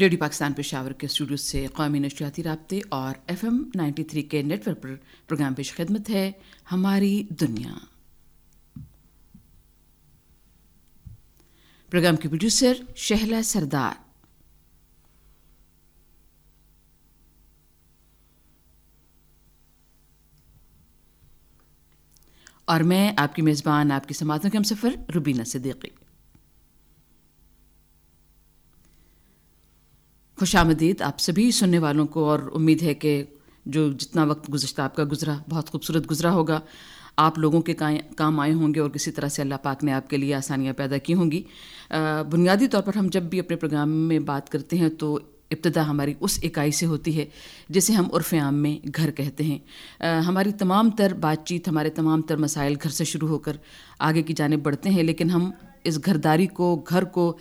Radio Pakistan Peshawar کے studio سے قومی نشریاتی رابطے اور ایف ایم نائنٹی تھری کے نیٹ ورک پر پروگرام پیش خدمت ہے ہماری دنیا۔ پروگرام کی پروڈیوسر شہلا سردار۔ اور میں آپ کی میزبان، آپ کی سماعتوں کے ہم سفر روبینہ صدیقی۔ خوش آمدید، آپ سبھی سننے والوں کو اور امید ہے کہ جو جتنا وقت گزشتہ آپ کا گزرا، بہت خوبصورت گزرا ہوگا۔ آپ لوگوں کے کام آئے ہوں گے اور کسی طرح سے اللہ پاک نے آپ کے لیے آسانیاں پیدا کی ہوں گی۔ بنیادی طور پر ہم جب بھی اپنے پروگرام میں بات کرتے ہیں تو ابتدا ہماری اس اکائی سے ہوتی ہے جسے ہم عرف عام میں گھر کہتے ہیں۔ ہماری تمام تر بات چیت، ہمارے تمام تر مسائل گھر سے شروع ہو کر آگے کی جانب بڑھتے ہیں، لیکن ہم اس گھرداری کو، گھر کو،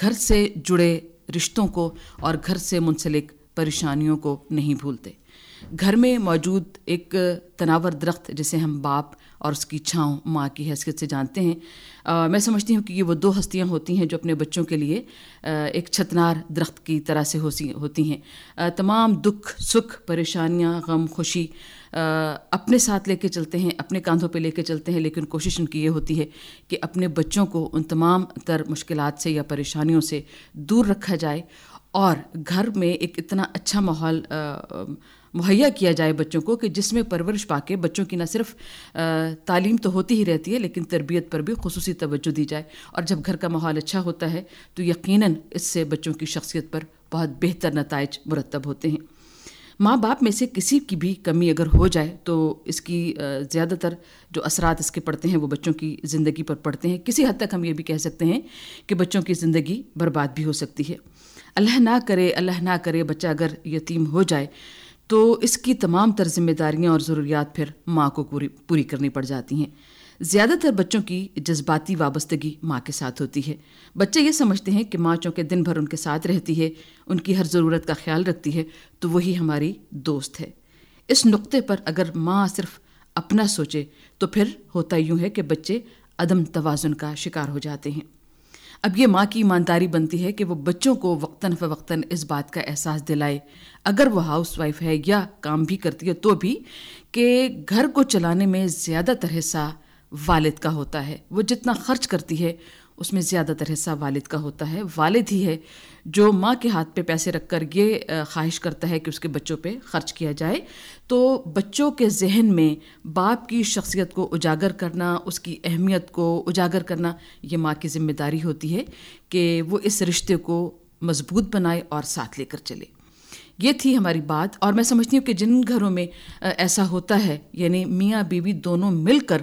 گھر سے جڑے رشتوں کو اور گھر سے منسلک پریشانیوں کو نہیں بھولتے۔ گھر میں موجود ایک تناور درخت جسے ہم باپ اور اس کی چھاؤں ماں کی حیثیت سے جانتے ہیں میں سمجھتی ہوں کہ یہ وہ دو ہستیاں ہوتی ہیں جو اپنے بچوں کے لیے ایک چھتنار درخت کی طرح سے ہوتی ہیں۔ تمام دکھ، سکھ، پریشانیاں، غم، خوشی اپنے ساتھ لے کے چلتے ہیں، اپنے کاندھوں پہ لے کے چلتے ہیں، لیکن کوشش ان کی یہ ہوتی ہے کہ اپنے بچوں کو ان تمام تر مشکلات سے یا پریشانیوں سے دور رکھا جائے اور گھر میں ایک اتنا اچھا ماحول مہیا کیا جائے بچوں کو کہ جس میں پرورش پا کے بچوں کی نہ صرف تعلیم تو ہوتی ہی رہتی ہے، لیکن تربیت پر بھی خصوصی توجہ دی جائے۔ اور جب گھر کا ماحول اچھا ہوتا ہے تو یقیناً اس سے بچوں کی شخصیت پر بہت بہتر نتائج مرتب ہوتے ہیں۔ ماں باپ میں سے کسی کی بھی کمی اگر ہو جائے تو اس کی زیادہ تر جو اثرات اس کے پڑتے ہیں وہ بچوں کی زندگی پر پڑتے ہیں۔ کسی حد تک ہم یہ بھی کہہ سکتے ہیں کہ بچوں کی زندگی برباد بھی ہو سکتی ہے۔ اللہ نہ کرے، اللہ نہ کرے بچہ اگر یتیم ہو جائے تو اس کی تمام تر ذمہ داریاں اور ضروریات پھر ماں کو پوری پوری کرنی پڑ جاتی ہیں۔ زیادہ تر بچوں کی جذباتی وابستگی ماں کے ساتھ ہوتی ہے۔ بچے یہ سمجھتے ہیں کہ ماں چونکہ دن بھر ان کے ساتھ رہتی ہے، ان کی ہر ضرورت کا خیال رکھتی ہے، تو وہی ہماری دوست ہے۔ اس نقطے پر اگر ماں صرف اپنا سوچے، تو پھر ہوتا یوں ہے کہ بچے عدم توازن کا شکار ہو جاتے ہیں۔ اب یہ ماں کی ایمانداری بنتی ہے کہ وہ بچوں کو وقتاً فوقتاً اس بات کا احساس دلائے۔ اگر وہ ہاؤس وائف ہے یا کام بھی کرتی ہے تو بھی کہ گھر کو چلانے میں زیادہ تر حصہ والد کا ہوتا ہے۔ وہ جتنا خرچ کرتی ہے اس میں زیادہ تر حصہ والد کا ہوتا ہے۔ والد ہی ہے جو ماں کے ہاتھ پہ پیسے رکھ کر یہ خواہش کرتا ہے کہ اس کے بچوں پہ خرچ کیا جائے۔ تو بچوں کے ذہن میں باپ کی شخصیت کو اجاگر کرنا، اس کی اہمیت کو اجاگر کرنا یہ ماں کی ذمہ داری ہوتی ہے کہ وہ اس رشتے کو مضبوط بنائے اور ساتھ لے کر چلے۔ یہ تھی ہماری بات اور میں سمجھتی ہوں کہ جن گھروں میں ایسا ہوتا ہے یعنی میاں بیوی دونوں مل کر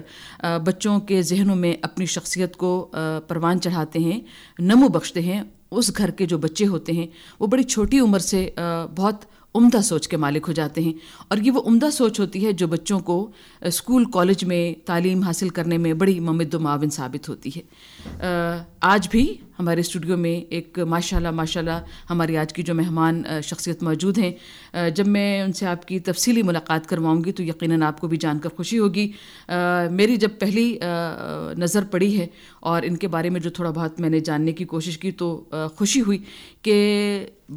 بچوں کے ذہنوں میں اپنی شخصیت کو پروان چڑھاتے ہیں، نمو بخشتے ہیں، اس گھر کے جو بچے ہوتے ہیں، وہ بڑی چھوٹی عمر سے بہت عمدہ سوچ کے مالک ہو جاتے ہیں اور یہ وہ عمدہ سوچ ہوتی ہے جو بچوں کو اسکول، کالج میں تعلیم حاصل کرنے میں بڑی ممد و معاون ثابت ہوتی ہے۔ آج بھی ہمارے اسٹوڈیو میں ایک ماشاء اللہ ماشاء اللہ ہماری آج کی جو مہمان شخصیت موجود ہیں۔ جب میں ان سے آپ کی تفصیلی ملاقات کرواؤں گی تو یقیناً آپ کو بھی جان کر خوشی ہوگی۔ میری جب پہلی نظر پڑی ہے اور ان کے بارے میں جو تھوڑا بہت میں نے جاننے کی کوشش کی تو خوشی ہوئی کہ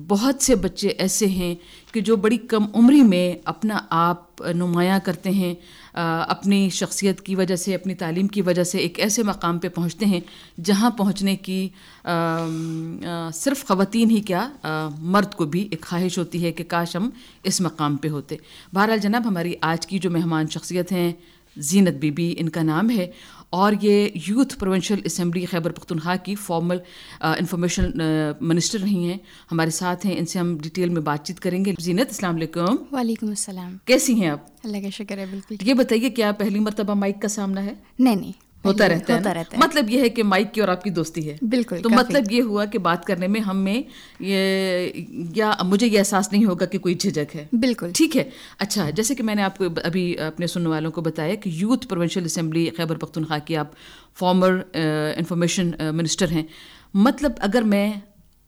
بہت سے بچے ایسے ہیں کہ جو بڑی کم عمری میں اپنا آپ نمایاں کرتے ہیں اپنی شخصیت کی وجہ سے، اپنی تعلیم کی وجہ سے ایک ایسے مقام پہ پہنچتے ہیں جہاں پہنچنے کی صرف خواتین ہی کیا مرد کو بھی ایک خواہش ہوتی ہے کہ کاش ہم اس مقام پہ ہوتے۔ بہرحال جناب، ہماری آج کی جو مہمان شخصیت ہیں زینت بی بی ان کا نام ہے اور یہ youth provincial assembly Khyber Pakhtunkhwa کی فارمل انفارمیشن منسٹر رہی ہیں۔ ہمارے ساتھ ہیں ان سے ہم ڈیٹیل میں بات چیت کریں گے۔ زینت السلام علیکم۔ وعلیکم السلام۔ کیسی ہیں آپ؟ اللہ کا شکر ہے بالکل یہ بتائیے کیا پہلی مرتبہ مائک کا سامنا ہے؟ نہیں نہیں۔ ہوتا رہتا ہے مطلب یہ ہے کہ مائک کی اور آپ کی دوستی ہے۔ بالکل تو مطلب یہ ہوا کہ بات کرنے میں ہمیں یا مجھے یہ احساس نہیں ہوگا کہ کوئی جھجک ہے۔ بالکل۔ ٹھیک ہے۔ اچھا جیسے کہ میں نے آپ کو ابھی اپنے سننے والوں کو بتایا کہ youth provincial assembly Khyber Pakhtunkhwa کی آپ فارمر انفارمیشن منسٹر ہیں۔ مطلب اگر میں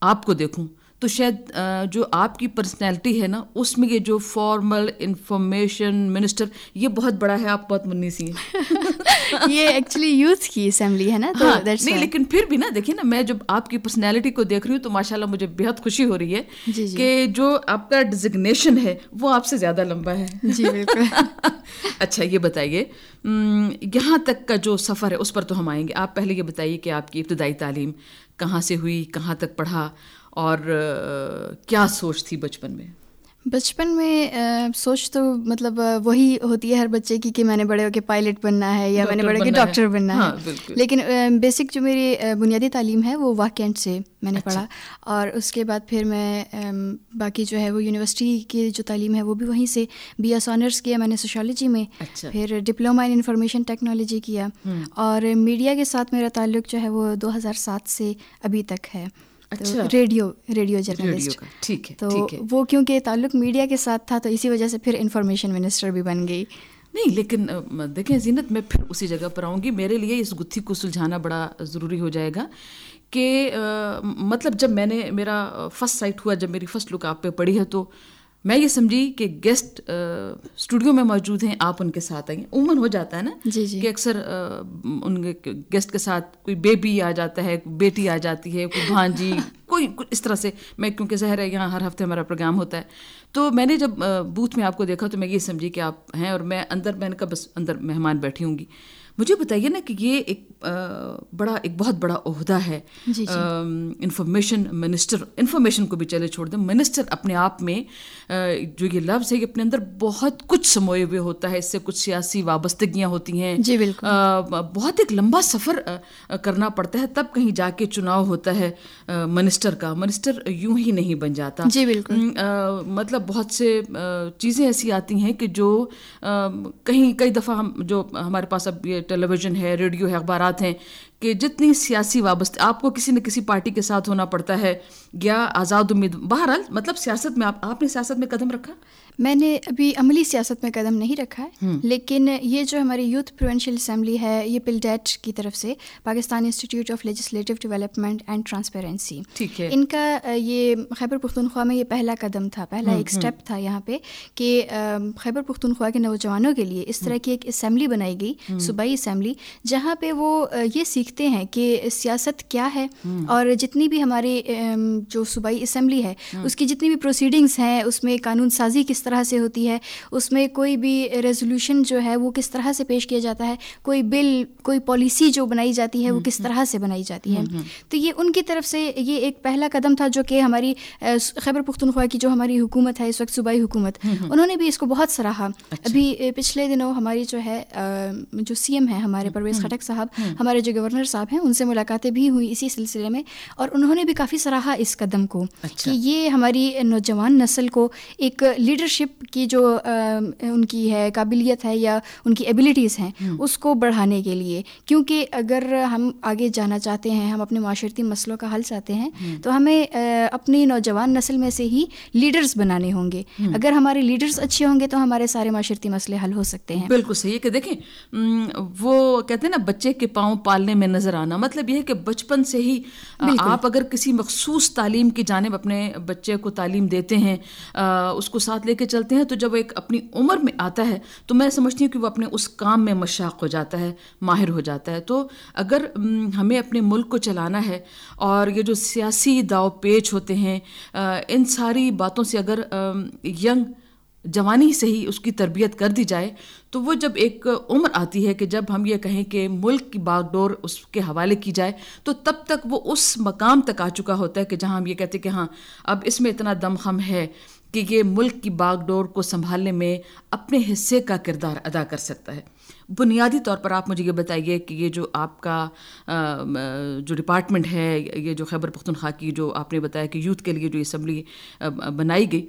آپ کو دیکھوں تو شاید جو آپ کی پرسنالٹی ہے نا اس میں یہ جو فارمل انفارمیشن منسٹر یہ بہت بڑا ہے آپ بہت منی سی ہیں۔ یہ ایکچولی یوتھ کی اسمبلی ہے نا ہاں، نہیں لیکن پھر بھی نا دیکھیے نا میں جب آپ کی پرسنالٹی کو دیکھ رہی ہوں تو ماشاء اللہ مجھے بہت خوشی ہو رہی ہے جی، جی۔ کہ جو آپ کا ڈزگنیشن ہے وہ آپ سے زیادہ لمبا ہے۔ جی بالکل۔ اچھا یہ بتائیے یہاں تک کا جو سفر ہے اس پر تو ہم آئیں گے۔ آپ پہلے یہ بتائیے کہ آپ کی ابتدائی تعلیم کہاں سے ہوئی کہاں تک پڑھا اور کیا سوچ تھی بچپن میں؟ بچپن میں سوچ تو مطلب وہی ہوتی ہے ہر بچے کی کہ میں نے بڑے ہو کے پائلٹ بننا ہے یا میں نے بڑے ہو کے ڈاکٹر بننا ہے۔ ہاں، لیکن بیسک جو میری بنیادی تعلیم ہے وہ واقعینٹ سے میں نے پڑھا۔ اچھا۔ اور اس کے بعد پھر میں باقی جو ہے وہ یونیورسٹی کی جو تعلیم ہے وہ بھی وہیں سے بی ایس آنرس کیا میں نے سوشالوجی میں۔ پھر ڈپلوما ان انفارمیشن ٹیکنالوجی کیا۔ اور میڈیا کے ساتھ میرا تعلق جو ہے وہ دو ہزار سات سے ابھی تک ہے۔ اچھا۔ ریڈیو ریڈیو جرنلسٹ ٹھیک ہے تو وہ کیونکہ تعلق میڈیا کے ساتھ تھا تو اسی وجہ سے پھر انفارمیشن منسٹر بھی بن گئی۔ نہیں لیکن دیکھیں زینت میں پھر اسی جگہ پر آؤں گی۔ میرے لیے اس گتھی کو سلجھانا بڑا ضروری ہو جائے گا کہ مطلب جب میں نے میرا فسٹ سائٹ ہوا جب میری فسٹ لک آپ پہ پڑی ہے تو میں یہ سمجھی کہ گیسٹ اسٹوڈیو میں موجود ہیں آپ ان کے ساتھ آئیں۔ عموماً ہو جاتا ہے نا جی جی۔ کہ اکثر ان گیسٹ کے ساتھ کوئی بیبی آ جاتا ہے بیٹی آ جاتی ہے کوئی بھانجی کوئی اس طرح سے۔ میں کیونکہ ظاہر ہے یہاں ہر ہفتے ہمارا پروگرام ہوتا ہے۔ تو میں نے جب بوتھ میں آپ کو دیکھا تو میں یہ سمجھی کہ آپ ہیں اور میں اندر میں نے کہا بس اندر مہمان بیٹھی ہوں گی۔ مجھے بتائیے نا کہ یہ ایک بڑا ایک بہت بڑا عہدہ ہے۔ انفارمیشن منسٹر انفارمیشن کو بھی چلے چھوڑ دیں۔ منسٹر اپنے آپ میں جو یہ لفظ ہے یہ اپنے اندر بہت کچھ سموئے ہوئے ہوتا ہے۔ اس سے کچھ سیاسی وابستگیاں ہوتی ہیں۔ جی بالکل۔ بہت ایک لمبا سفر کرنا پڑتا ہے۔ تب کہیں جا کے چناؤ ہوتا ہے منسٹر کا۔ منسٹر یوں ہی نہیں بن جاتا۔ جی بالکل۔ مطلب بہت سے چیزیں ایسی آتی ہیں کہ جو کہیں کئی دفعہ ہم جو ہمارے پاس اب یہ ٹیلی ویژن ہے، ریڈیو ہے، اخبارات ہیں، کہ جتنی سیاسی وابستہ آپ کو کسی نہ کسی پارٹی کے ساتھ ہونا پڑتا ہے، یا آزاد امید، بہرحال مطلب سیاست میں آپ نے سیاست میں قدم رکھا؟ میں نے ابھی عملی سیاست میں قدم نہیں رکھا ہے لیکن یہ جو ہماری یوتھ پروونشل اسمبلی ہے یہ پلڈیٹ کی طرف سے Pakistan institute of legislative development and transparency ان کا یہ خیبر پختونخوا میں یہ پہلا قدم تھا پہلا ایک اسٹیپ تھا یہاں پہ کہ خیبر پختونخوا کے نوجوانوں کے لیے اس طرح کی ایک اسمبلی بنائی گئی صوبائی اسمبلی جہاں پہ وہ یہ سیکھتے ہیں کہ سیاست کیا ہے۔ اور جتنی بھی ہماری جو صوبائی اسمبلی ہے اس کی جتنی بھی پروسیڈنگس ہیں اس میں قانون سازی کس طرح سے ہوتی ہے اس میں کوئی بھی ریزولوشن جو ہے وہ کس طرح سے پیش کیا جاتا ہے کوئی بل کوئی پالیسی جو بنائی جاتی ہے وہ کس طرح سے بنائی جاتی ہے۔ تو یہ ان کی طرف سے یہ ایک پہلا قدم تھا جو کہ ہماری خیبر پختونخوا کی جو ہماری حکومت ہے اس وقت صوبائی حکومت انہوں نے بھی اس کو بہت سراہا۔ اچھا۔ ابھی پچھلے دنوں ہماری جو ہے جو سی ایم ہے ہمارے پرویز خٹک صاحب ہمارے جو گورنر صاحب ہیں ان سے ملاقاتیں بھی ہوئیں اسی سلسلے میں اور انہوں نے بھی کافی سراہا اس قدم کو اچھا۔ کہ یہ ہماری نوجوان نسل کو ایک لیڈرشپ لیڈرشپ کی جو ان کی ہے قابلیت ہے یا ان کی ایبلٹیز ہیں اس کو بڑھانے کے لیے۔ کیونکہ اگر ہم آگے جانا چاہتے ہیں ہم اپنے معاشرتی مسئلوں کا حل چاہتے ہیں تو ہمیں اپنی نوجوان نسل میں سے ہی لیڈرز بنانے ہوں گے۔ اگر ہمارے لیڈرز اچھے ہوں گے تو ہمارے سارے معاشرتی مسئلے حل ہو سکتے ہیں۔ بالکل صحیح کہ دیکھیں وہ کہتے ہیں نا بچے کے پاؤں پالنے میں نظر آنا۔ مطلب یہ ہے کہ بچپن سے ہی آپ اگر کسی مخصوص تعلیم کی جانب اپنے بچے کو تعلیم دیتے ہیں اس کو ساتھ لے کے چلتے ہیں تو جب ایک اپنی عمر میں آتا ہے تو میں سمجھتی ہوں کہ وہ اپنے اس کام میں مشاق ہو جاتا ہے، ماہر ہو جاتا ہے۔ تو اگر ہمیں اپنے ملک کو چلانا ہے اور یہ جو سیاسی داؤ پیچ ہوتے ہیں ان ساری باتوں سے اگر ینگ جوانی سے ہی اس کی تربیت کر دی جائے تو وہ جب ایک عمر آتی ہے کہ جب ہم یہ کہیں کہ ملک کی باغ ڈور اس کے حوالے کی جائے تو تب تک وہ اس مقام تک آ چکا ہوتا ہے کہ جہاں ہم یہ کہتے ہیں کہ ہاں اب اس میں اتنا دم خم ہے۔ کہ یہ ملک کی باغ ڈور کو سنبھالنے میں اپنے حصے کا کردار ادا کر سکتا ہے۔ بنیادی طور پر آپ مجھے یہ بتائیے کہ یہ جو آپ کا جو ڈپارٹمنٹ ہے، یہ جو خیبر پختونخوا کی جو آپ نے بتایا کہ یوتھ کے لیے جو اسمبلی بنائی گئی،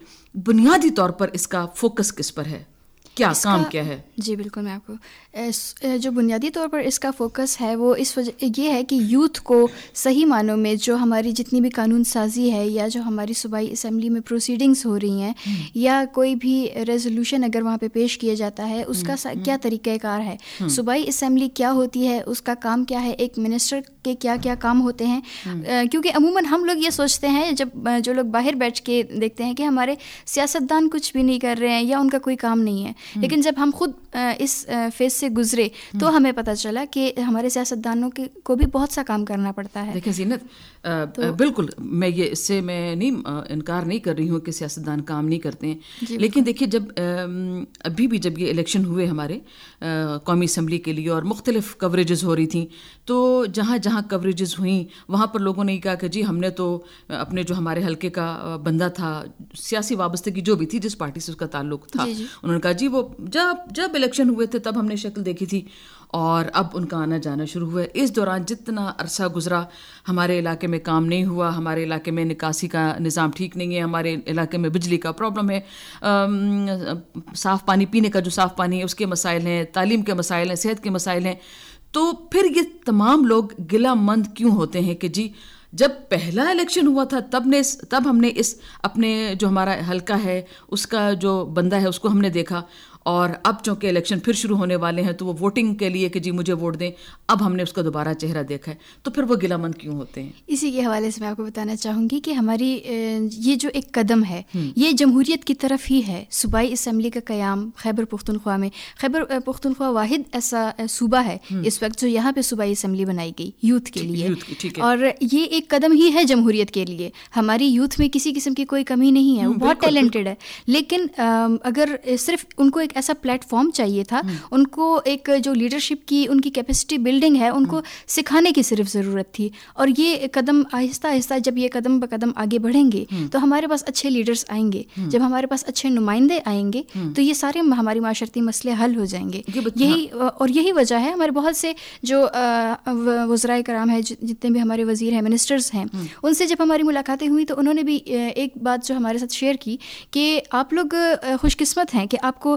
بنیادی طور پر اس کا فوکس کس پر ہے؟ کیا کام کیا ہے؟ جی بالکل میں آپ کو جو بنیادی طور پر اس کا فوکس ہے وہ اس وجہ یہ ہے کہ یوتھ کو صحیح معنوں میں جو ہماری جتنی بھی قانون سازی ہے یا جو ہماری صوبائی اسمبلی میں پروسیڈنگس ہو رہی ہیں یا کوئی بھی ریزولوشن اگر وہاں پہ پیش کیا جاتا ہے اس کا کیا طریقہ کار ہے؟ صوبائی اسمبلی کیا ہوتی ہے؟ اس کا کام کیا ہے؟ ایک منسٹر کے کیا کیا کام ہوتے ہیں۔ کیونکہ عموماً ہم لوگ یہ سوچتے ہیں جب جو لوگ باہر بیٹھ کے دیکھتے ہیں کہ ہمارے سیاستدان کچھ بھی نہیں کر رہے ہیں یا ان کا کوئی کام نہیں ہے لیکن جب ہم خود اس فیز سے گزرے تو ہمیں پتہ چلا کہ ہمارے سیاستدانوں کے کو بھی بہت سا کام کرنا پڑتا ہے۔ دیکھیں زینت بالکل میں یہ اس سے میں نہیں انکار نہیں کر رہی ہوں کہ سیاستدان کام نہیں کرتے ہیں۔ جی، لیکن دیکھیے جب ابھی بھی جب یہ الیکشن ہوئے ہمارے قومی اسمبلی کے لیے اور مختلف کوریجز ہو رہی تھیں تو جہاں جہاں کوریجز ہوئیں وہاں پر لوگوں نے یہ کہا کہ جی ہم نے تو اپنے جو ہمارے حلقے کا بندہ تھا سیاسی وابستگی جو بھی تھی جس پارٹی سے اس کا تعلق تھا جی، جی۔ انہوں نے کہا جی وہ جب جب الیکشن ہوئے تھے تب ہم نے شکل دیکھی تھی اور اب ان کا آنا جانا شروع ہوا ہے اس دوران جتنا عرصہ گزرا ہمارے علاقے میں کام نہیں ہوا ہمارے علاقے میں نکاسی کا نظام ٹھیک نہیں ہے ہمارے علاقے میں بجلی کا پرابلم ہے صاف پانی پینے کا جو صاف پانی ہے اس کے مسائل ہیں تعلیم کے مسائل ہیں صحت کے مسائل ہیں تو پھر یہ تمام لوگ گلا مند کیوں ہوتے ہیں کہ جی جب پہلا الیکشن ہوا تھا تب نے تب ہم نے اس اپنے جو ہمارا حلقہ ہے اس کا جو بندہ ہے اس کو ہم نے دیکھا۔ اور اب چونکہ الیکشن پھر شروع ہونے والے ہیں تو وہ ووٹنگ کے لیے کہ جی مجھے ووٹ دیں اب ہم نے اس کا دوبارہ چہرہ دیکھا ہے۔ تو پھر وہ گلا مند کیوں ہوتے ہیں؟ اسی کے حوالے سے میں آپ کو بتانا چاہوں گی کہ ہماری یہ جو ایک قدم ہے یہ جمہوریت کی طرف ہی ہے۔ صوبائی اسمبلی کا قیام خیبر پختونخوا میں۔ خیبر پختونخوا واحد ایسا صوبہ ہے۔ اس وقت جو یہاں پہ صوبائی اسمبلی بنائی گئی یوتھ کے لیے۔ اور یہ ایک قدم ہی ہے جمہوریت کے لیے۔ ہماری یوتھ میں کسی قسم کی کوئی کمی نہیں ہے وہ بہت ٹیلنٹڈ ہے۔ لیکن اگر صرف ان کو ایک ایسا پلیٹ فارم چاہیے تھا ان کو ایک جو لیڈرشپ کی ان کی کیپیسٹی بلڈنگ ہے ان کو سکھانے کی صرف ضرورت تھی۔ اور یہ قدم آہستہ آہستہ جب یہ قدم بقدم آگے بڑھیں گے تو ہمارے پاس اچھے لیڈرس آئیں گے۔ جب ہمارے پاس اچھے نمائندے آئیں گے تو یہ سارے ہماری معاشرتی مسئلے حل ہو جائیں گے۔ یہی اور یہی وجہ ہے ہمارے بہت سے جو وزرائے کرام ہیں جتنے بھی ہمارے وزیر ہیں منسٹرز ہیں۔ ان سے جب ہماری ملاقاتیں ہوئیں تو انہوں نے بھی ایک بات جو ہمارے ساتھ شیئر کی کہ آپ لوگ خوش قسمت ہیں کہ آپ کو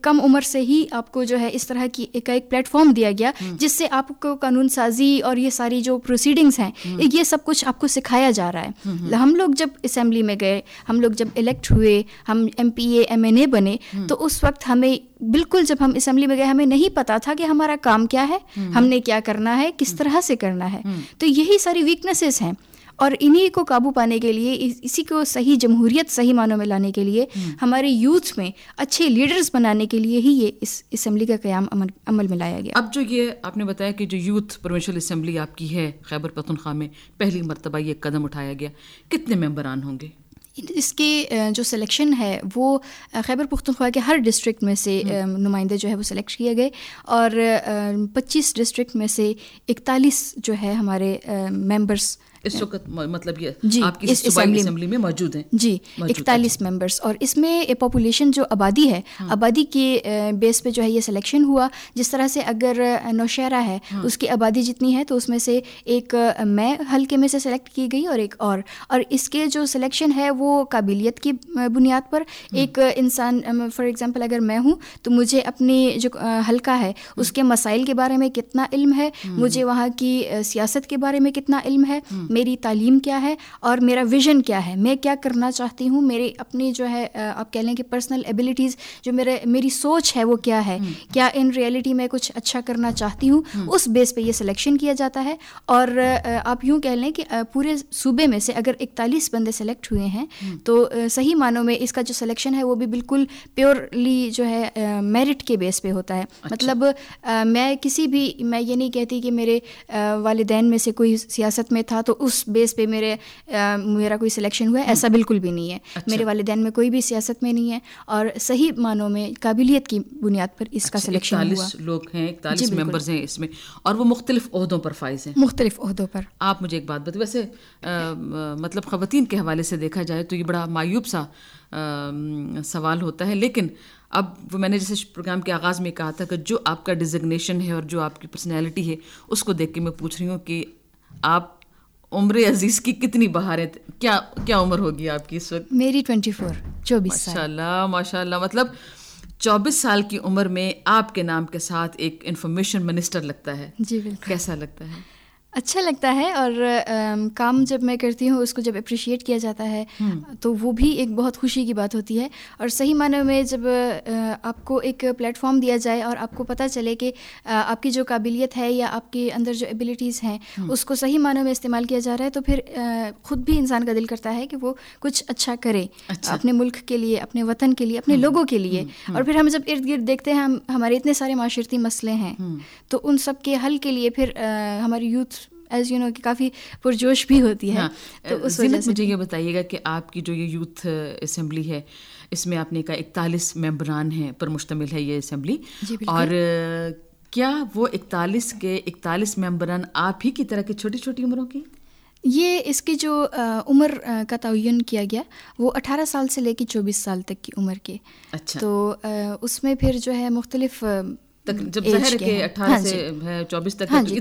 کم عمر سے ہی آپ کو جو ہے اس طرح کی ایک ایک پلیٹ فارم دیا گیا جس سے آپ کو قانون سازی اور یہ ساری جو پروسیڈنگس ہیں یہ سب کچھ آپ کو سکھایا جا رہا ہے۔ ہم لوگ جب اسمبلی میں گئے ہم لوگ جب الیکٹ ہوئے ہم M P A M N A بنے تو اس وقت ہمیں بالکل جب ہم اسمبلی میں گئے ہمیں نہیں پتا تھا کہ ہمارا کام کیا ہے ہم نے کیا کرنا ہے کس طرح سے کرنا ہے۔ تو یہی ساری ویکنیسز ہیں۔ اور انہی کو قابو پانے کے لیے اسی کو صحیح جمہوریت صحیح معنوں میں لانے کے لیے ہمارے یوتھ میں اچھے لیڈرز بنانے کے لیے ہی یہ اس اسمبلی کا قیام عمل میں لایا گیا۔ اب جو یہ آپ نے بتایا کہ جو یوتھ پروونشل اسمبلی آپ کی ہے خیبر پختونخوا میں پہلی مرتبہ یہ قدم اٹھایا گیا۔ کتنے ممبران ہوں گے؟ اس کے جو سلیکشن ہے وہ خیبر پختونخوا کے ہر ڈسٹرکٹ میں سے نمائندے جو ہے وہ سلیکٹ کیے گئے اور پچیس ڈسٹرکٹ میں سے اکتالیس جو ہے ہمارے ممبرس اس وقت مطلب یہ جی آپ کی اسمبلی میں۔ موجود ہیں۔ جی اکتالیس ممبرس اور اس میں پاپولیشن جو آبادی ہے ہاں۔ آبادی کے بیس پہ جو ہے یہ سلیکشن ہوا۔ جس طرح سے اگر نوشہرہ ہے ہاں۔ اس کی آبادی جتنی ہے تو اس میں سے ایک میں حلقے میں سے سلیکٹ کی گئی اور ایک اور۔ اور اس کے جو سلیکشن ہے وہ قابلیت کی بنیاد پر ہاں۔ ایک انسان فار ایگزامپل اگر میں ہوں تو مجھے اپنی جو حلقہ ہے اس کے مسائل کے بارے میں کتنا علم ہے؟ مجھے وہاں کی سیاست کے بارے میں کتنا علم ہے؟ میری تعلیم کیا ہے اور میرا ویژن کیا ہے؟ میں کیا کرنا چاہتی ہوں؟ میری اپنی جو ہے آپ کہہ لیں کہ پرسنل ایبلٹیز جو میرے میری سوچ ہے وہ کیا ہے؟ کیا ان ریئلٹی میں کچھ اچھا کرنا چاہتی ہوں؟ اس بیس پہ یہ سلیکشن کیا جاتا ہے۔ اور آپ یوں کہہ لیں کہ پورے صوبے میں سے اگر اکتالیس بندے سلیکٹ ہوئے ہیں تو صحیح معنوں میں اس کا جو سلیکشن ہے وہ بھی بالکل پیورلی جو ہے میرٹ کے بیس پہ ہوتا ہے۔ اچھا۔ مطلب میں کسی بھی میں یہ نہیں کہتی کہ میرے والدین میں سے کوئی سیاست میں تھا تو اس بیس پہ میرے میرا کوئی سلیکشن ہوا ہے ایسا بالکل بھی نہیں ہے۔ اچھا۔ میرے والدین میں کوئی بھی سیاست میں نہیں ہے اور صحیح معنوں میں قابلیت کی بنیاد پر اس کا سلیکشن اچھا، ہوا۔ لوگ ہیں اکتالیس ممبرز ہیں اس میں۔ اور وہ مختلف عہدوں پر فائز ہیں۔ مختلف عہدوں پر۔ آپ مجھے ایک بات بتائیں ویسے مطلب خواتین کے حوالے سے دیکھا جائے تو یہ بڑا مایوب سا سوال ہوتا ہے۔ لیکن اب وہ میں نے جیسے پروگرام کے آغاز میں کہا تھا کہ جو آپ کا ڈزگنیشن ہے اور جو آپ کی پرسنالٹی ہے اس کو دیکھ کے میں پوچھ رہی ہوں کہ آپ عمر عزیز کی کتنی بہار ہے کیا کیا عمر ہوگی آپ کی اس وقت؟ میری ٹوینٹی فور چوبیس ماشاء اللہ ماشاء اللہ مطلب چوبیس سال کی عمر میں آپ کے نام کے ساتھ ایک انفارمیشن منسٹر لگتا ہے۔ جی بالکل۔ کیسا لگتا ہے؟ اچھا لگتا ہے اور کام جب میں کرتی ہوں اس کو جب اپریشیٹ کیا جاتا ہے تو وہ بھی ایک بہت خوشی کی بات ہوتی ہے۔ اور صحیح معنی میں جب آپ کو ایک پلیٹ فارم دیا جائے اور آپ کو پتہ چلے کہ آپ کی جو قابلیت ہے یا آپ کے اندر جو ایبلٹیز ہیں اس کو صحیح معنوں میں استعمال کیا جا رہا ہے تو پھر خود بھی انسان کا دل کرتا ہے کہ وہ کچھ اچھا کرے۔ اچھا۔ اپنے ملک کے لیے اپنے وطن کے لیے اپنے لوگوں کے لیے۔ اور پھر ہم جب ارد گرد دیکھتے ہیں ہم ہمارے اتنے سارے معاشرتی مسئلے ہیں۔ تو ان سب کے حل کے لیے پھر ہماری یوتھ ایز یو نو کہ کافی پرجوش بھی ہوتی ہے ہاں، تو اس وجہ سے مجھے یہ بتائیے گا کہ آپ کی جو یہ یوتھ اسمبلی ہے اس میں آپ نے کہا اکتالیس ممبران ہیں پر مشتمل ہے یہ اسمبلی۔ جی، اور کیا وہ اکتالیس کے اکتالیس ممبران آپ ہی کی طرح کی چھوٹی چھوٹی عمروں کی؟ یہ اس کی جو عمر کا تعین کیا گیا وہ اٹھارہ سال سے لے کے چوبیس سال تک کی عمر کے۔ اچھا۔ تو اس میں پھر جو ہے مختلف جب ظاہر اٹھارہ ہاں سے جی۔ چوبیس تک ہاں جی،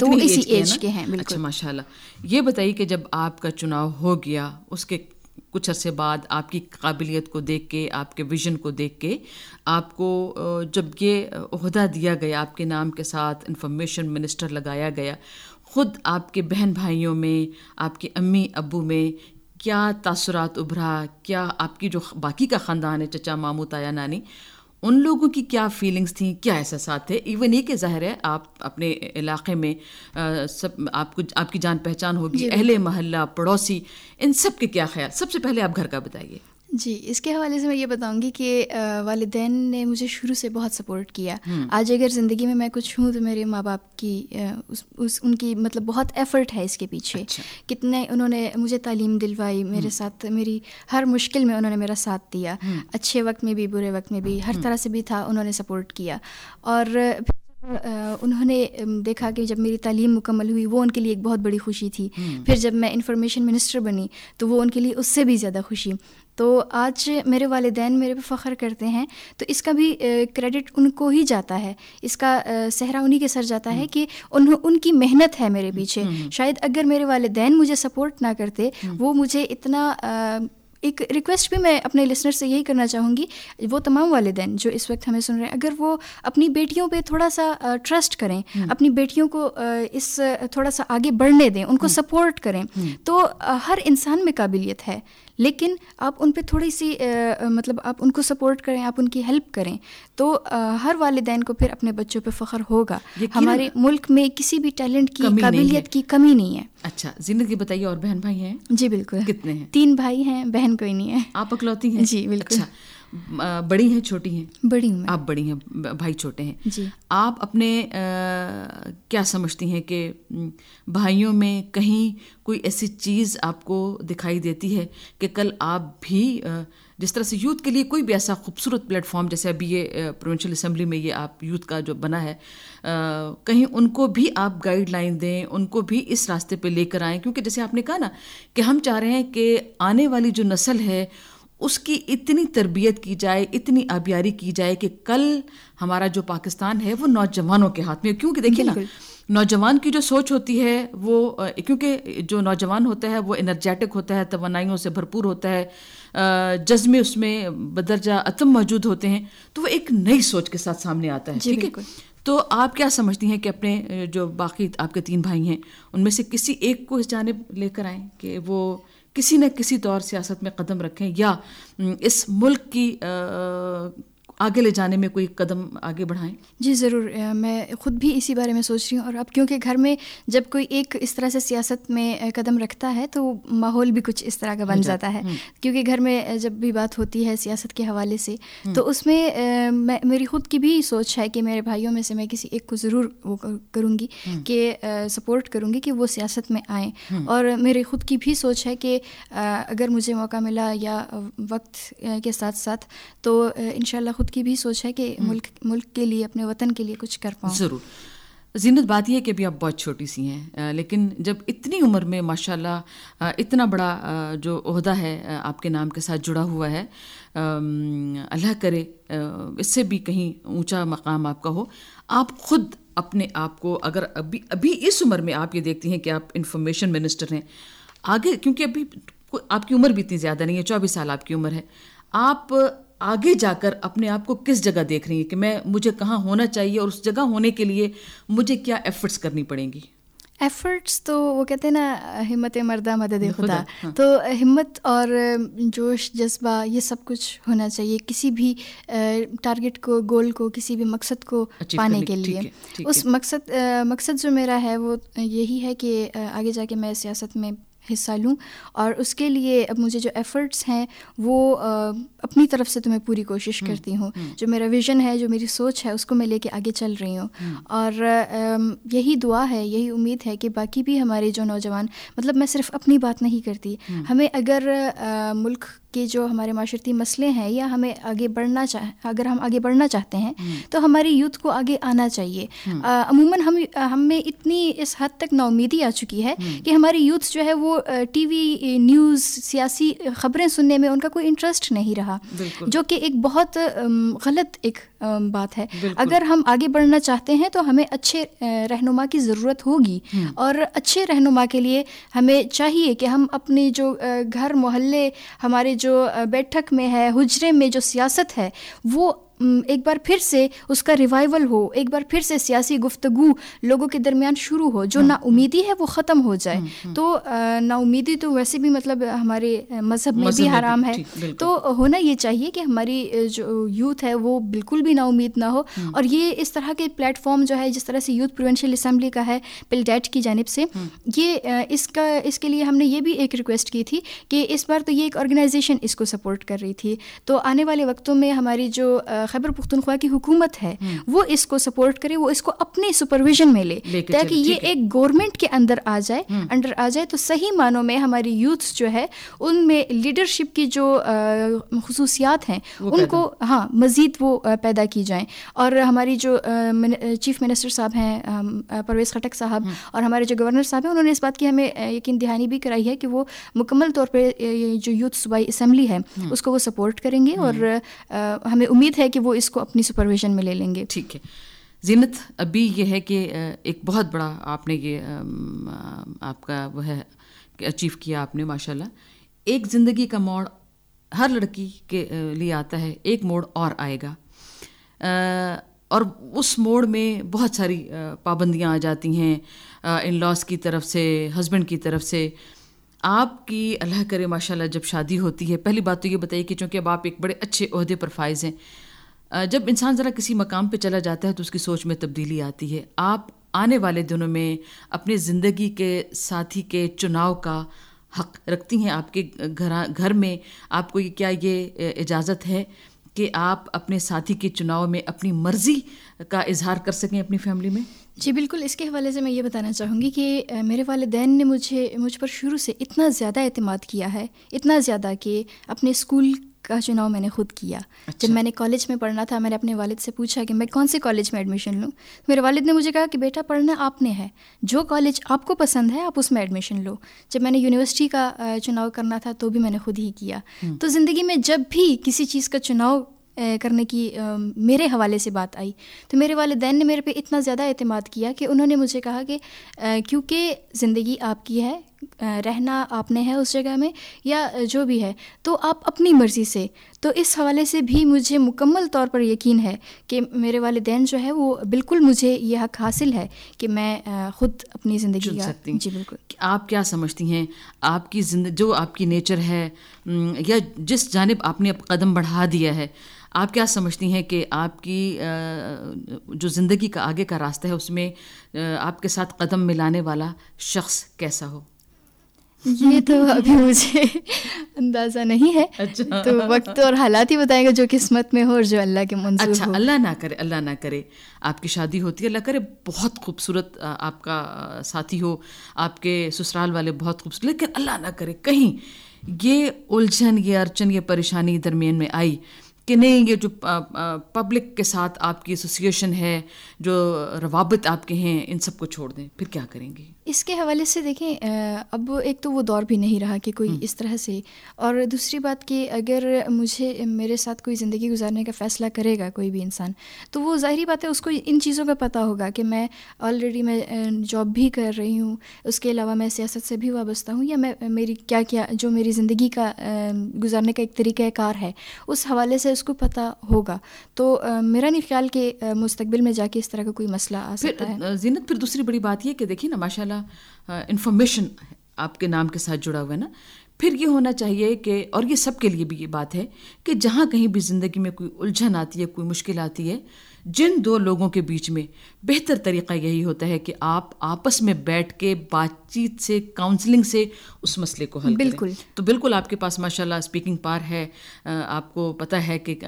ایج کے ہیں اچھا ماشاء اللہ یہ بتائیے کہ جب آپ کا چناؤ ہو گیا اس کے کچھ عرصے بعد آپ کی قابلیت کو دیکھ کے آپ کے ویژن کو دیکھ کے آپ کو جب یہ عہدہ دیا گیا آپ کے نام کے ساتھ انفارمیشن منسٹر لگایا گیا خود آپ کے بہن بھائیوں میں آپ کے امی ابو میں کیا تاثرات ابھرا؟ کیا آپ کی جو باقی کا خاندان ہے چچا مامو تایا نانی ان لوگوں کی کیا فیلنگس تھیں کیا احساسات تھے؟ ایون یہ کہ ظاہر ہے آپ اپنے علاقے میں سب آپ کو آپ کی جان پہچان ہوگی جی، اہل محلہ پڑوسی ان سب کے کیا خیال؟ سب سے پہلے آپ گھر کا بتائیے۔ جی اس کے حوالے سے میں یہ بتاؤں گی کہ والدین نے مجھے شروع سے بہت سپورٹ کیا۔ آج اگر زندگی میں میں کچھ ہوں تو میرے ماں باپ کی اس ان کی مطلب بہت ایفرٹ ہے اس کے پیچھے۔ اچھا۔ کتنے انہوں نے مجھے تعلیم دلوائی میرے ساتھ میری ہر مشکل میں انہوں نے میرا ساتھ دیا۔ اچھے وقت میں بھی برے وقت میں بھی ہر طرح سے بھی تھا انہوں نے سپورٹ کیا۔ اور انہوں نے دیکھا کہ جب میری تعلیم مکمل ہوئی وہ ان کے لیے ایک بہت بڑی خوشی تھی۔ پھر جب میں انفارمیشن منسٹر بنی تو وہ ان کے لیے اس سے بھی زیادہ خوشی۔ تو آج میرے والدین میرے پہ فخر کرتے ہیں تو اس کا بھی کریڈٹ ان کو ہی جاتا ہے۔ اس کا صحرا انہیں کے سر جاتا ہے کہ ان ان کی محنت ہے میرے پیچھے۔ شاید اگر میرے والدین مجھے سپورٹ نہ کرتے وہ مجھے اتنا ایک ریکویسٹ بھی میں اپنے لسنر سے یہی کرنا چاہوں گی وہ تمام والدین جو اس وقت ہمیں سن رہے ہیں اگر وہ اپنی بیٹیوں پہ تھوڑا سا ٹرسٹ کریں اپنی بیٹیوں کو اس تھوڑا سا آگے بڑھنے دیں ان کو سپورٹ کریں تو ہر انسان میں قابلیت ہے۔ لیکن آپ ان پہ تھوڑی سی مطلب آپ ان کو سپورٹ کریں آپ ان کی ہیلپ کریں تو ہر والدین کو پھر اپنے بچوں پہ فخر ہوگا۔ ہمارے ملک میں کسی بھی ٹیلنٹ کی قابلیت کی کمی نہیں ہے۔ اچھا زندگی بتائیے اور بہن بھائی ہیں؟ جی بالکل۔ کتنے ہیں؟ تین بھائی ہیں بہن کوئی نہیں ہے۔ آپ اکلوتی ہیں؟ جی بالکل۔ اچھا۔ بڑی ہیں چھوٹی ہیں؟ بڑی ہوں آپ بڑی ہیں بھائی چھوٹے ہیں۔ جی۔ آپ اپنے کیا سمجھتی ہیں کہ بھائیوں میں کہیں کوئی ایسی چیز آپ کو دکھائی دیتی ہے کہ کل آپ بھی جس طرح سے یوتھ کے لیے کوئی بھی ایسا خوبصورت پلیٹ فارم جیسے ابھی یہ پروونشل اسمبلی میں یہ آپ یوتھ کا جو بنا ہے کہیں ان کو بھی آپ گائیڈ لائن دیں ان کو بھی اس راستے پہ لے کر آئیں۔ کیونکہ جیسے آپ نے کہا نا کہ ہم چاہ رہے ہیں کہ آنے والی جو نسل ہے اس کی اتنی تربیت کی جائے اتنی آبیاری کی جائے کہ کل ہمارا جو پاکستان ہے وہ نوجوانوں کے ہاتھ میں کیونکہ دیکھیے نا نوجوان کی جو سوچ ہوتی ہے وہ کیونکہ جو نوجوان ہوتا ہے وہ انرجیٹک ہوتا ہے توانائیوں سے بھرپور ہوتا ہے جذم اس میں بدرجہ عتم موجود ہوتے ہیں تو وہ ایک نئی سوچ کے ساتھ سامنے آتا ہے۔ جی، ٹھیک ہے؟ تو آپ کیا سمجھتی ہیں کہ اپنے جو باقی آپ کے تین بھائی ہیں ان میں سے کسی ایک کو اس جانب لے کر آئیں کہ وہ کسی نہ کسی طور سیاست میں قدم رکھیں یا اس ملک کی آگے لے جانے میں کوئی قدم آگے بڑھائیں؟ جی ضرور میں خود بھی اسی بارے میں سوچ رہی ہوں اور اب کیونکہ گھر میں جب کوئی ایک اس طرح سے سیاست میں قدم رکھتا ہے تو ماحول بھی کچھ اس طرح کا بن جاتا ہے کیونکہ گھر میں جب بھی بات ہوتی ہے سیاست کے حوالے سے تو اس میں میری خود کی بھی سوچ ہے کہ میرے بھائیوں میں سے میں کسی ایک کو ضرور وہ کروں گی کہ سپورٹ کروں گی کہ وہ سیاست میں آئیں۔ اور میری خود کی بھی سوچ ہے کہ اگر مجھے موقع ملا یا وقت کے ساتھ ساتھ تو ان شاء اللہ خود خود کی بھی سوچ ہے کہ ملک ملک کے لیے اپنے وطن کے لیے کچھ کر پاؤں۔ ضرور۔ زینت بات یہ ہے کہ ابھی آپ بہت چھوٹی سی ہیں لیکن جب اتنی عمر میں ماشاء اللہ اتنا بڑا جو عہدہ ہے آپ کے نام کے ساتھ جڑا ہوا ہے اللہ کرے اس سے بھی کہیں اونچا مقام آپ کا ہو آپ خود اپنے آپ کو اگر ابھی ابھی اس عمر میں آپ یہ دیکھتی ہیں کہ آپ انفارمیشن منسٹر ہیں آگے کیونکہ ابھی آپ کی عمر بھی اتنی زیادہ نہیں ہے چوبیس سال آپ کی عمر ہے آپ آگے جا کر اپنے آپ کو کس جگہ دیکھ رہی ہیں کہ میں مجھے کہاں ہونا چاہیے اور اس جگہ ہونے کے لیے مجھے کیا ایفرٹس کرنی پڑیں گی؟ ایفرٹس تو وہ کہتے ہیں نا ہمت مردہ مدد خدا۔ ہاں۔ تو ہمت اور جوش جذبہ یہ سب کچھ ہونا چاہیے کسی بھی ٹارگٹ کو گول کو کسی بھی مقصد کو پانے کے لیے۔ اس مقصد مقصد جو میرا ہے وہ یہی ہے کہ آگے جا کے میں سیاست میں حصہ لوں اور اس کے لیے اب مجھے جو ایفرٹس ہیں وہ اپنی طرف سے تو میں پوری کوشش کرتی ہوں۔ جو میرا ویژن ہے جو میری سوچ ہے اس کو میں لے کے آگے چل رہی ہوں۔ اور یہی دعا ہے یہی امید ہے کہ باقی بھی ہمارے جو نوجوان مطلب میں صرف اپنی بات نہیں کرتی۔ ہمیں اگر ملک کے جو ہمارے معاشرتی مسئلے ہیں یا ہمیں آگے بڑھنا چاہ اگر ہم آگے بڑھنا چاہتے ہیں تو ہماری یوتھ کو آگے آنا چاہیے۔ عموماً ہم ہمیں اتنی اس حد تک نا امیدی آ چکی ہے کہ ہماری یوتھ جو ہے وہ ٹی وی نیوز سیاسی خبریں سننے میں ان کا کوئی انٹرسٹ نہیں رہا۔ جو کہ ایک بہت غلط ایک بات ہے۔ اگر ہم آگے بڑھنا چاہتے ہیں تو ہمیں اچھے رہنما کی ضرورت ہوگی۔ اور اچھے رہنما کے لیے ہمیں چاہیے کہ ہم اپنے جو گھر محلے ہمارے جو بیٹھک میں ہے حجرے میں جو سیاست ہے وہ ایک بار پھر سے اس کا ریوائول ہو ایک بار پھر سے سیاسی گفتگو لوگوں کے درمیان شروع ہو جو نا امیدی ہے وہ ختم ہو جائے۔ تو نا امیدی تو ویسے بھی مطلب ہمارے مذہب میں بھی حرام ہے۔ تو ہونا یہ چاہیے کہ ہماری جو یوتھ ہے وہ بالکل بھی نا امید نہ ہو۔ اور یہ اس طرح کے پلیٹ فارم جو ہے جس طرح سے یوتھ پروینشیل اسمبلی کا ہے پل ڈیٹ کی جانب سے یہ اس کا اس کے لیے ہم نے یہ بھی ایک ریکویسٹ کی تھی کہ اس بار تو یہ ایک آرگنائزیشن اس کو سپورٹ کر رہی تھی۔ تو آنے والے وقتوں میں ہماری جو خیبر پختونخوا کی حکومت ہے وہ اس کو سپورٹ کرے وہ اس کو اپنے سپرویژن میں لے۔ تاکہ یہ ایک گورنمنٹ کے اندر آ جائے انڈر آ جائے تو صحیح معنوں میں ہماری یوتھس جو ہے ان میں لیڈرشپ کی جو خصوصیات ہیں ان کو ہاں مزید وہ پیدا کی جائیں۔ اور ہماری جو چیف منسٹر صاحب ہیں پرویز خٹک صاحب اور ہمارے جو گورنر صاحب ہیں انہوں نے اس بات کی ہمیں یقین دہانی بھی کرائی ہے کہ وہ مکمل طور پہ جو یوتھ صوبائی اسمبلی ہے اس کو وہ سپورٹ کریں گے اور ہمیں امید ہے کہ وہ اس کو اپنی سپرویژن میں لے لیں گے۔ ٹھیک ہے۔ زینت، ابھی یہ ہے کہ ایک بہت بڑا آپ نے یہ آپ کا وہ ہے اچیو کیا آپ نے ماشاء اللہ ایک زندگی کا موڑ ہر لڑکی کے لیے آتا ہے، ایک موڑ اور آئے گا۔ اور اس موڑ میں بہت ساری پابندیاں آ جاتی ہیں ان لاس کی طرف سے ہسبینڈ کی طرف سے۔ آپ کی، اللہ کرے ماشاء اللہ جب شادی ہوتی ہے، پہلی بات تو یہ بتائیے کہ چونکہ اب آپ ایک بڑے اچھے عہدے پر فائز ہیں جب انسان ذرا کسی مقام پہ چلا جاتا ہے تو اس کی سوچ میں تبدیلی آتی ہے۔ آپ آنے والے دنوں میں اپنی زندگی کے ساتھی کے چناؤ کا حق رکھتی ہیں۔ آپ کے گھر گھر میں آپ کو کیا یہ اجازت ہے کہ آپ اپنے ساتھی کے چناؤ میں اپنی مرضی کا اظہار کر سکیں اپنی فیملی میں؟ جی بالکل اس کے حوالے سے میں یہ بتانا چاہوں گی کہ میرے والدین نے مجھے مجھ پر شروع سے اتنا زیادہ اعتماد کیا ہے اتنا زیادہ کہ اپنے اسکول کا چناؤ میں نے خود کیا۔ اچھا۔ جب میں نے کالج میں پڑھنا تھا میں نے اپنے والد سے پوچھا کہ میں کون سے کالج میں ایڈمیشن لوں؟ میرے والد نے مجھے کہا کہ بیٹا پڑھنا آپ نے ہے۔ جو کالج آپ کو پسند ہے آپ اس میں ایڈمیشن لو۔ جب میں نے یونیورسٹی کا چناؤ کرنا تھا تو بھی میں نے خود ہی کیا۔ تو زندگی میں جب بھی کسی چیز کا چناؤ کرنے کی میرے حوالے سے بات آئی۔ تو میرے والدین نے میرے پہ اتنا زیادہ اعتماد کیا کہ انہوں نے مجھے کہا کہ کیونکہ زندگی آپ کی ہے رہنا آپ نے ہے اس جگہ میں یا جو بھی ہے تو آپ اپنی مرضی سے۔ تو اس حوالے سے بھی مجھے مکمل طور پر یقین ہے کہ میرے والدین جو ہے وہ بالکل مجھے یہ حق حاصل ہے کہ میں خود اپنی زندگی جی بالکل۔ آپ کیا سمجھتی ہیں؟ آپ کی زندگی جو آپ کی نیچر ہے یا جس جانب آپ نے قدم بڑھا دیا ہے آپ کیا سمجھتی ہیں کہ آپ کی جو زندگی کا آگے کا راستہ ہے اس میں آپ کے ساتھ قدم ملانے والا شخص کیسا ہو؟ یہ تو ابھی مجھے اندازہ نہیں ہے۔ اچھا۔ تو وقت اور حالات ہی بتائیں گا جو قسمت میں ہو اور جو اللہ کے منظور اچھا اللہ نہ کرے اللہ نہ کرے۔ آپ کی شادی ہوتی ہے اللہ کرے بہت خوبصورت آپ کا ساتھی ہو آپ کے سسرال والے بہت خوبصورت۔ لیکن اللہ نہ کرے کہیں۔ یہ الجھن یہ ارچن یہ پریشانی درمیان میں آئی کہ نہیں یہ جو پبلک کے ساتھ آپ کی ایسوسیشن ہے جو روابط آپ کے ہیں ان سب کو چھوڑ دیں۔ پھر کیا کریں گے؟ اس کے حوالے سے دیکھیں اب ایک تو وہ دور بھی نہیں رہا کہ کوئی اس طرح سے۔ اور دوسری بات کہ اگر مجھے میرے ساتھ کوئی زندگی گزارنے کا فیصلہ کرے گا کوئی بھی انسان تو وہ ظاہری بات ہے اس کو ان چیزوں کا پتہ ہوگا کہ میں آلریڈی میں جاب بھی کر رہی ہوں اس کے علاوہ میں سیاست سے بھی وابستہ ہوں یا میں میری کیا کیا جو میری زندگی کا گزارنے کا ایک طریقہ کار ہے اس حوالے سے اس کو پتہ ہوگا۔ تو میرا نہیں خیال کہ مستقبل میں جا کے اس طرح کا کوئی مسئلہ آ سکتا ہے۔ زینت پھر دوسری بڑی بات یہ کہ دیکھیے نا ماشاء اللہ سارا انفارمیشن آپ کے نام کے ساتھ جڑا ہوا ہے نا۔ پھر یہ ہونا چاہیے کہ اور یہ سب کے لیے بھی یہ بات ہے کہ جہاں کہیں بھی زندگی میں کوئی الجھن آتی ہے کوئی مشکل آتی ہے جن دو لوگوں کے بیچ میں بہتر طریقہ یہی ہوتا ہے کہ آپ آپس میں بیٹھ کے بات چیت سے کاؤنسلنگ سے اس مسئلے کو حل بالکل۔ تو بالکل آپ کے پاس ماشاء اللہ اسپیکنگ پار ہے آپ کو پتہ ہے کہ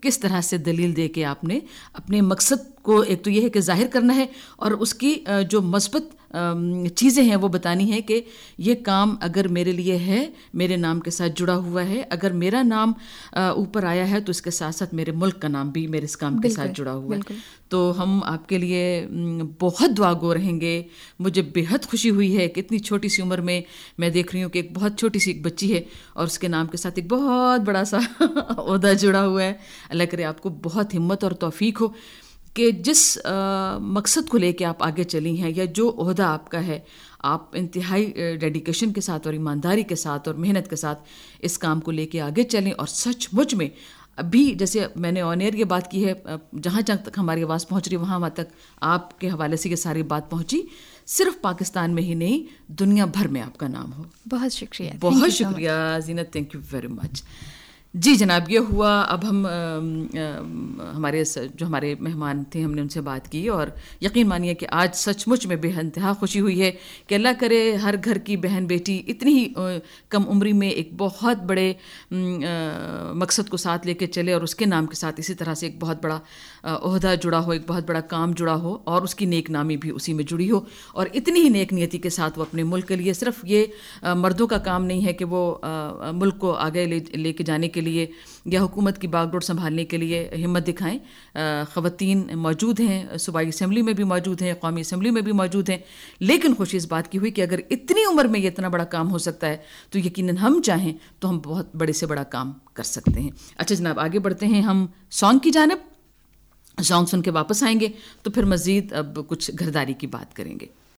کس طرح سے دلیل دے کے آپ نے اپنے مقصد کو ایک تو یہ ہے کہ ظاہر کرنا ہے اور اس کی جو مثبت چیزیں ہیں وہ بتانی ہے کہ یہ کام اگر میرے لیے ہے میرے نام کے ساتھ جڑا ہوا ہے اگر میرا نام اوپر آیا ہے تو اس کے ساتھ ساتھ میرے ملک کا نام بھی میرے اس کام کے ساتھ جڑا ہوا ہے۔ تو ہم آپ کے لیے بہت دعا گو رہیں گے۔ مجھے بےحد خوشی ہوئی ہے کہ اتنی چھوٹی سی عمر میں میں دیکھ رہی ہوں کہ ایک بہت چھوٹی سی ایک بچی ہے اور اس کے نام کے ساتھ ایک بہت بڑا سا عہدہ جڑا ہوا ہے۔ اللہ کرے آپ کو بہت ہمت اور توفیق ہو۔ کہ جس مقصد کو لے کے آپ آگے چلی ہیں یا جو عہدہ آپ کا ہے آپ انتہائی ڈیڈیکیشن کے ساتھ اور ایمانداری کے ساتھ اور محنت کے ساتھ اس کام کو لے کے آگے چلیں اور سچ مچ میں ابھی جیسے میں نے آن ایئر یہ بات کی ہے جہاں جہاں تک ہماری آواز پہنچ رہی وہاں وہاں تک آپ کے حوالے سے یہ ساری بات پہنچی۔ صرف پاکستان میں ہی نہیں دنیا بھر میں آپ کا نام ہو۔ بہت شکریہ۔ بہت شکریہ Zeenat thank you very much جی جناب، یہ ہوا۔ اب ہم ہمارے جو ہمارے مہمان تھے، ہم نے ان سے بات کی اور یقین مانیے کہ آج سچ مچ میں بے انتہا خوشی ہوئی ہے کہ اللہ کرے ہر گھر کی بہن بیٹی اتنی ہی کم عمری میں ایک بہت بڑے مقصد کو ساتھ لے کے چلے اور اس کے نام کے ساتھ اسی طرح سے ایک بہت بڑا عہدہ جڑا ہو، ایک بہت بڑا کام جڑا ہو اور اس کی نیک نامی بھی اسی میں جڑی ہو اور اتنی ہی نیک نیتی کے ساتھ وہ اپنے ملک کے لیے صرف یہ مردوں کا کام نہیں ہے کہ وہ ملک کو آگے لے کے جانے کے لیے یا حکومت کی باغ ڈور سنبھالنے کے لیے ہمت دکھائیں۔ خواتین موجود ہیں، صوبائی اسمبلی میں بھی موجود ہیں، قومی اسمبلی میں بھی موجود ہیں۔ لیکن خوشی اس بات کی ہوئی کہ اگر اتنی عمر میں یہ اتنا بڑا کام ہو سکتا ہے، تو یقیناً ہم چاہیں تو ہم بہت بڑے سے بڑا کام کر سکتے ہیں۔ اچھا جناب، آگے بڑھتے ہیں ہم سانگ کی جانب۔ سانگ سن کے واپس آئیں گے تو پھر مزید اب کچھ گھرداری کی بات کریں گے۔